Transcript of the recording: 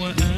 وأنا